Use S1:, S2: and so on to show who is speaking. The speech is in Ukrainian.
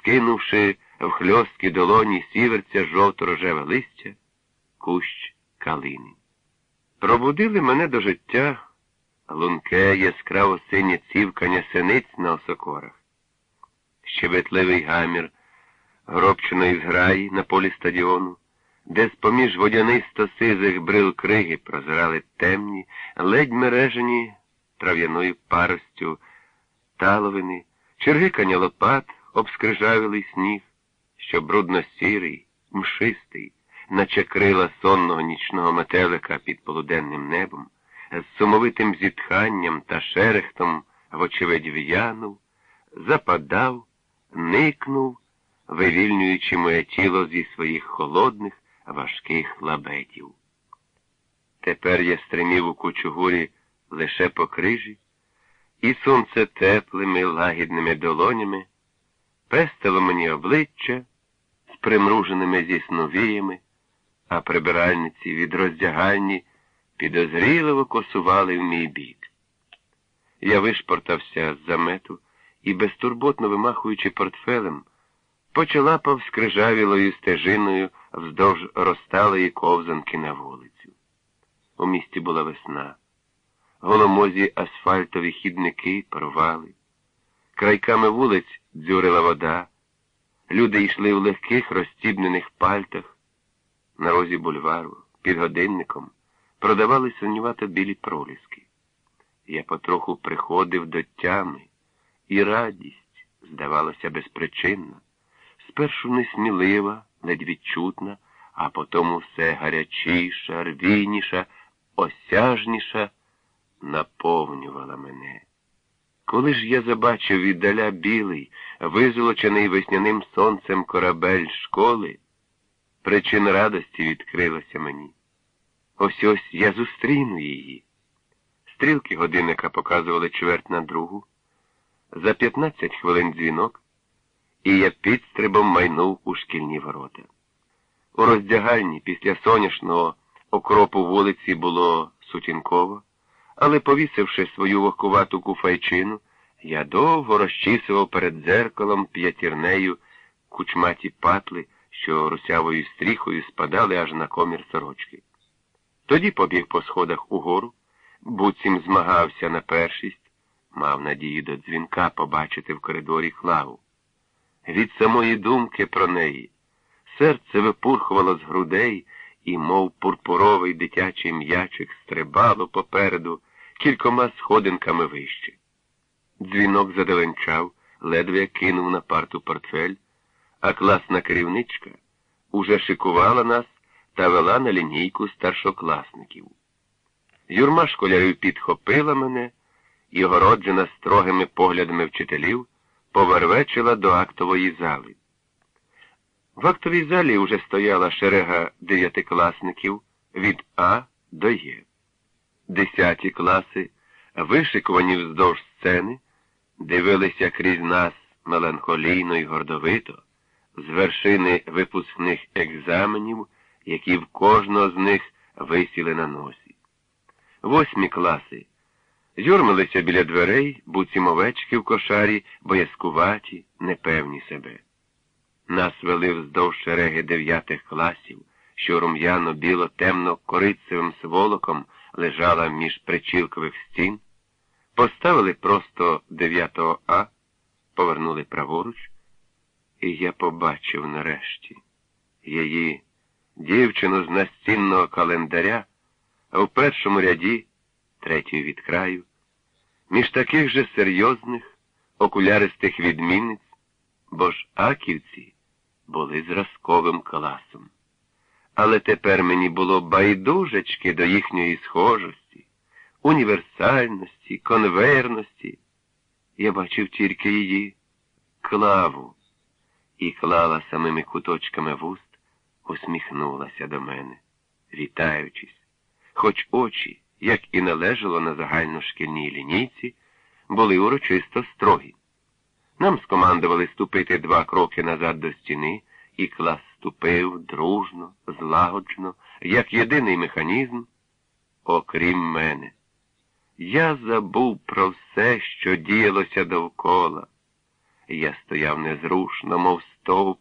S1: скинувши в хльостки долоні сіверця жовто-рожеве листя, кущ калини. Пробудили мене до життя лунке яскраво синє цівкання синиць на осокорах, щебетливий гамір гробчиної зграї на полі стадіону, де з-поміж водянисто сизих брил криги прозирали темні, ледь мережені трав'яною паростю таловини, чергикання лопат обскрижавілий сніг, що брудно сірий, мшистий, наче крила сонного нічного метелика під полуденним небом, з сумовитим зітханням та шерехтом, вочевидь в'янув, западав, никнув, вивільнюючи моє тіло зі своїх холодних, важких лабетів. Тепер я стримів у кучугурі лише по крижі, і сонце теплими, лагідними долонями пестило мені обличчя з примруженими зі сновіями, а прибиральниці від роздягальні підозріливо косували в мій бік. Я вишпортався з замету і, безтурботно вимахуючи портфелем, почалапав скрижавілою стежиною вздовж розталої ковзанки на вулицю. У місті була весна. Голомозі асфальтові хідники порвали. Крайками вулиць дзюрила вода. Люди йшли в легких розстібнених пальтах. На розі бульвару, під годинником, продавали синювато білі проліски. Я потроху приходив до тями, і радість, здавалося, безпричинна, спершу несмілива, ледь відчутна, а потім все гарячіша, рвійніша, осяжніша наповнювала мене. Коли ж я забачив віддаля білий, визолочений весняним сонцем корабель школи, причин радості відкрилася мені. Ось ось я зустріну її. Стрілки годинника показували чверть на другу. За 15 хвилин дзвінок, і я підстрибом майнув у шкільні ворота. У роздягальні після сонячного окропу вулиці було сутінково, але, повісивши свою вогкувату куфайчину, я довго розчісував перед дзеркалом п'ятірнею кучматі патли, що русявою стріхою спадали аж на комір сорочки. Тоді побіг по сходах угору, буцім змагався на першість, мав надію до дзвінка побачити в коридорі хлаву. Від самої думки про неї серце випурхувало з грудей і, мов пурпуровий дитячий м'ячик, стрибало попереду кількома сходинками вище. Дзвінок заделенчав, ледве кинув на парту портфель, а класна керівничка уже шикувала нас та вела на лінійку старшокласників. Юрма школярів підхопила мене і, огороджена строгими поглядами вчителів, повервечила до актової зали. В актовій залі уже стояла шерега дев'ятикласників від А до Є. Десяті класи, вишикувані вздовж сцени, дивилися крізь нас меланхолійно і гордовито, з вершини випускних екзаменів, які в кожного з них висіли на носі. Восьмі класи юрмилися біля дверей, буцім овечки в кошарі, боязкуваті, непевні себе. Нас вели вздовж шереги дев'ятих класів, що рум'яно біло темно корицевим сволоком лежала між причілкових стін, поставили просто дев'ятого А, повернули праворуч, і я побачив нарешті її дівчину з настінного календаря, а в першому ряді, третьою від краю, між таких же серйозних, окуляристих відмінниць, бо ж аківці були зразковим класом. Але тепер мені було байдужечки до їхньої схожості, універсальності, конвейерності. Я бачив тільки її клаву і клала самими куточками вуст, усміхнулася до мене, вітаючись, хоч очі, як і належало на загальношкільній лінійці, були урочисто строгі. Нам скомандували ступити два кроки назад до стіни, і клас ступив дружно, злагоджено, як єдиний механізм, окрім мене. Я забув про все, що діялося довкола. Я стояв незрушно, мов стовп,